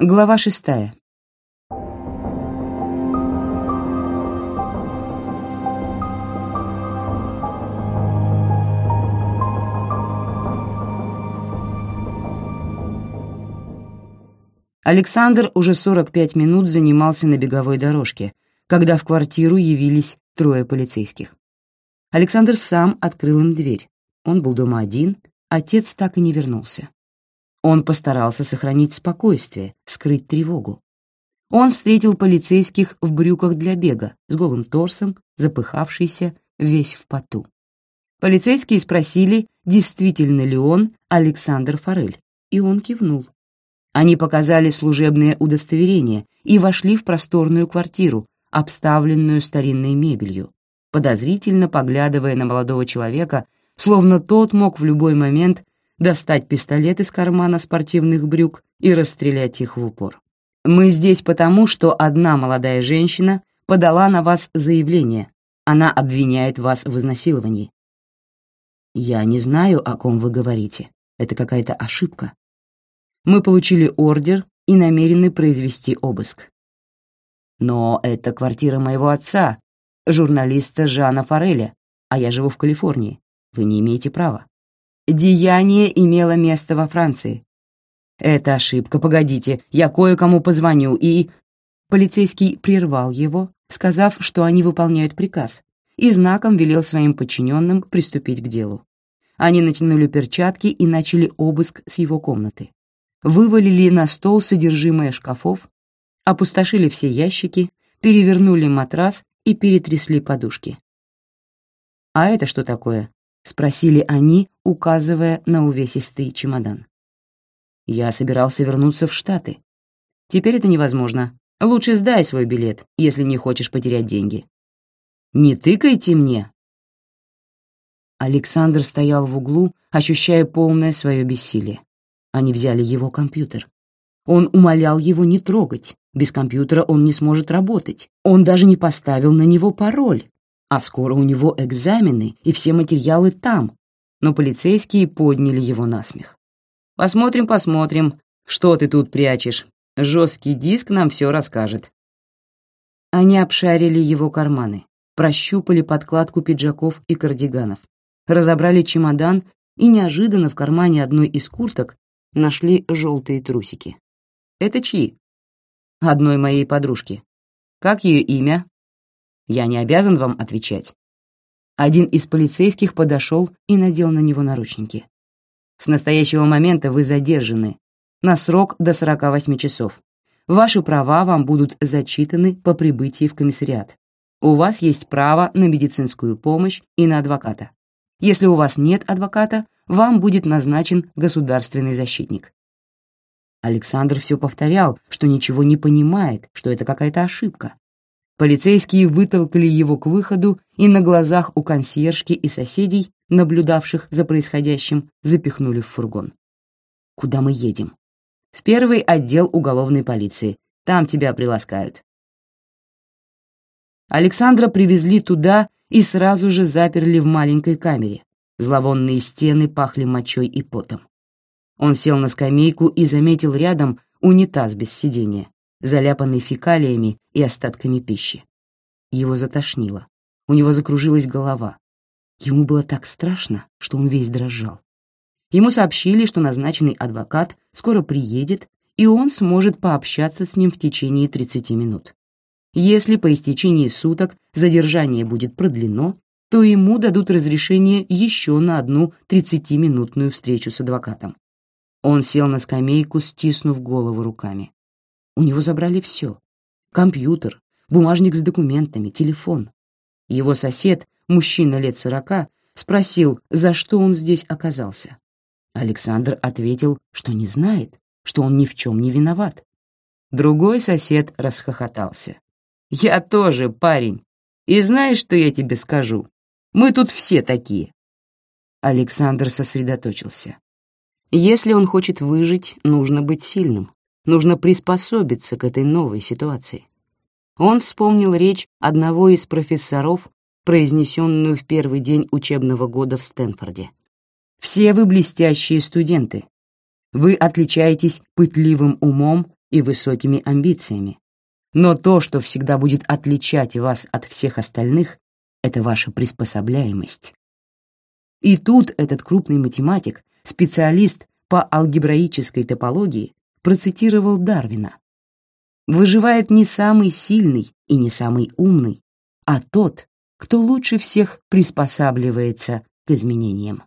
Глава шестая. Александр уже 45 минут занимался на беговой дорожке, когда в квартиру явились трое полицейских. Александр сам открыл им дверь. Он был дома один, отец так и не вернулся. Он постарался сохранить спокойствие, скрыть тревогу. Он встретил полицейских в брюках для бега, с голым торсом, запыхавшийся, весь в поту. Полицейские спросили, действительно ли он Александр Форель, и он кивнул. Они показали служебное удостоверение и вошли в просторную квартиру, обставленную старинной мебелью, подозрительно поглядывая на молодого человека, словно тот мог в любой момент достать пистолет из кармана спортивных брюк и расстрелять их в упор. «Мы здесь потому, что одна молодая женщина подала на вас заявление. Она обвиняет вас в изнасиловании». «Я не знаю, о ком вы говорите. Это какая-то ошибка. Мы получили ордер и намерены произвести обыск. Но это квартира моего отца, журналиста Жана Фореля, а я живу в Калифорнии. Вы не имеете права. Деяние имело место во Франции. Это ошибка, погодите, я кое-кому позвоню и... Полицейский прервал его, сказав, что они выполняют приказ, и знаком велел своим подчиненным приступить к делу. Они натянули перчатки и начали обыск с его комнаты. Вывалили на стол содержимое шкафов, опустошили все ящики, перевернули матрас и перетрясли подушки. «А это что такое?» — спросили они, указывая на увесистый чемодан. «Я собирался вернуться в Штаты. Теперь это невозможно. Лучше сдай свой билет, если не хочешь потерять деньги». «Не тыкайте мне!» Александр стоял в углу, ощущая полное свое бессилие. Они взяли его компьютер. Он умолял его не трогать. Без компьютера он не сможет работать. Он даже не поставил на него пароль. А скоро у него экзамены, и все материалы там. Но полицейские подняли его на смех. «Посмотрим, посмотрим, что ты тут прячешь. Жесткий диск нам все расскажет». Они обшарили его карманы, прощупали подкладку пиджаков и кардиганов, разобрали чемодан и неожиданно в кармане одной из курток нашли желтые трусики. «Это чьи?» «Одной моей подружки. Как ее имя?» Я не обязан вам отвечать». Один из полицейских подошел и надел на него наручники. «С настоящего момента вы задержаны на срок до 48 часов. Ваши права вам будут зачитаны по прибытии в комиссариат. У вас есть право на медицинскую помощь и на адвоката. Если у вас нет адвоката, вам будет назначен государственный защитник». Александр все повторял, что ничего не понимает, что это какая-то ошибка, Полицейские вытолкали его к выходу и на глазах у консьержки и соседей, наблюдавших за происходящим, запихнули в фургон. «Куда мы едем?» «В первый отдел уголовной полиции. Там тебя приласкают». Александра привезли туда и сразу же заперли в маленькой камере. Зловонные стены пахли мочой и потом. Он сел на скамейку и заметил рядом унитаз без сидения заляпанный фекалиями и остатками пищи. Его затошнило, у него закружилась голова. Ему было так страшно, что он весь дрожал. Ему сообщили, что назначенный адвокат скоро приедет, и он сможет пообщаться с ним в течение 30 минут. Если по истечении суток задержание будет продлено, то ему дадут разрешение еще на одну 30-минутную встречу с адвокатом. Он сел на скамейку, стиснув голову руками. У него забрали все. Компьютер, бумажник с документами, телефон. Его сосед, мужчина лет сорока, спросил, за что он здесь оказался. Александр ответил, что не знает, что он ни в чем не виноват. Другой сосед расхохотался. «Я тоже парень. И знаешь, что я тебе скажу? Мы тут все такие». Александр сосредоточился. Если он хочет выжить, нужно быть сильным. Нужно приспособиться к этой новой ситуации. Он вспомнил речь одного из профессоров, произнесенную в первый день учебного года в Стэнфорде. «Все вы блестящие студенты. Вы отличаетесь пытливым умом, и высокими амбициями. Но то, что всегда будет отличать вас от всех остальных, это ваша приспособляемость. И тут этот крупный математик, специалист по алгебраической топологии, процитировал Дарвина. Выживает не самый сильный и не самый умный, а тот, кто лучше всех приспосабливается к изменениям.